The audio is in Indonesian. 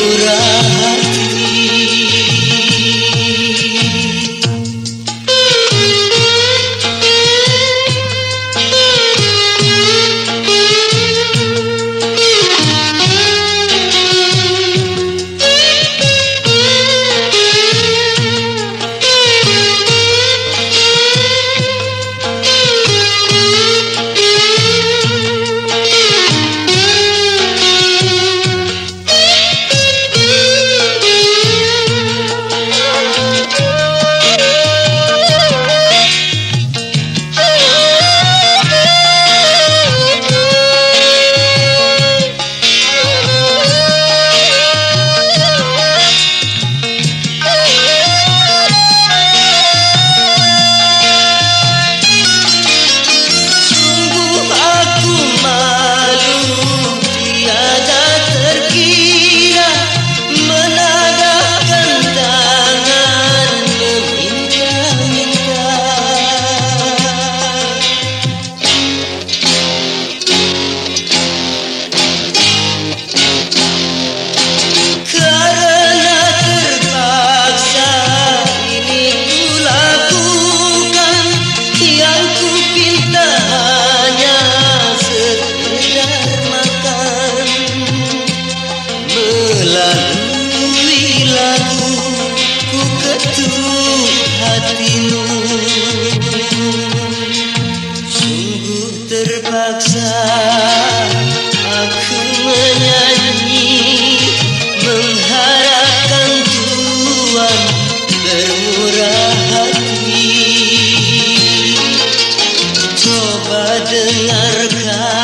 bermurah terpaksa aku menyanyi Mengharapkan Tuhan bermurah hati Coba dengarkan